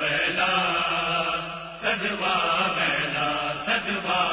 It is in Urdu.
بیلا سجوا بیلا سجوا